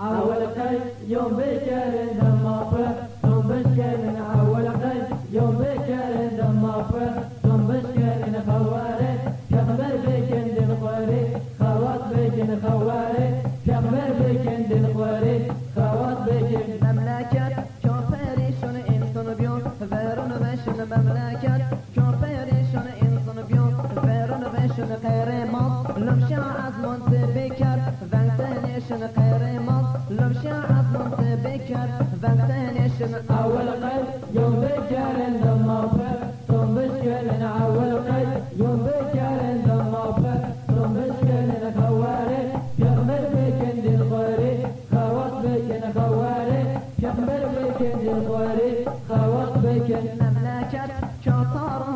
أول قي يوم بكر دمافة ثم وقتنشون أول قي يوم بكر دمافة ثم بشكر أول قي يوم بكر دمافة ثم بشكر خواري. كخبر بكن دل خواري خوات بكن خواري. كخبر بكن مملکت کاتار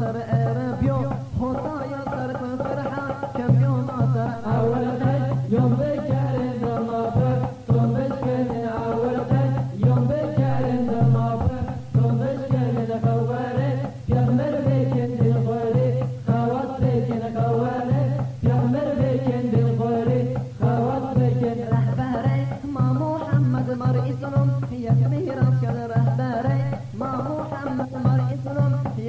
یوم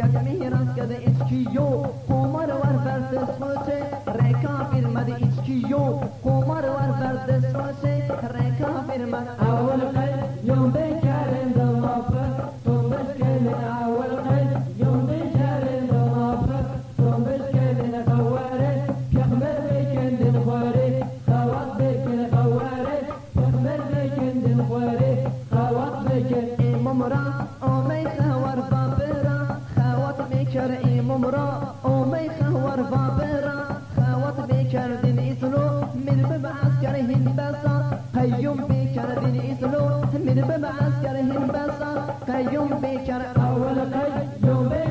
یک میراث کرد اچکیو قمر ور برد سوچه رکا فرمد اچکیو قمر ور برد سوچه رکا قي يوم بكر دمافة ثم بشكر أول قي يوم بكر دمافة ثم بشكر خواري كخبر بكن دل خواري خوات بكن خواري كخبر بكن دل خواري خوات بكن امام را آمی خوار بابرا خوات میکر امام را آمی خوار بابرا. خوات میکر دین إسلو من بب عسکر هند بسا قیوم بیکر دین إسلو من بب عسکر هند بسا قیوم بیکر أول قي